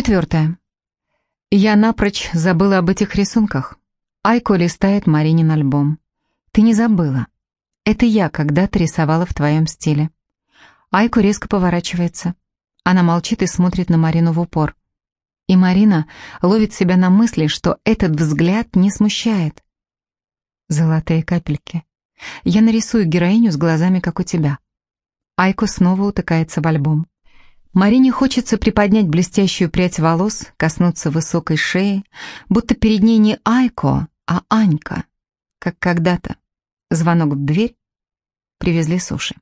Четвертое. Я напрочь забыла об этих рисунках. Айко листает Маринин альбом. Ты не забыла. Это я когда-то рисовала в твоем стиле. Айко резко поворачивается. Она молчит и смотрит на Марину в упор. И Марина ловит себя на мысли, что этот взгляд не смущает. Золотые капельки. Я нарисую героиню с глазами, как у тебя. Айко снова утыкается в альбом. Марине хочется приподнять блестящую прядь волос, коснуться высокой шеи, будто перед ней не Айко, а Анька, как когда-то. Звонок в дверь. Привезли суши.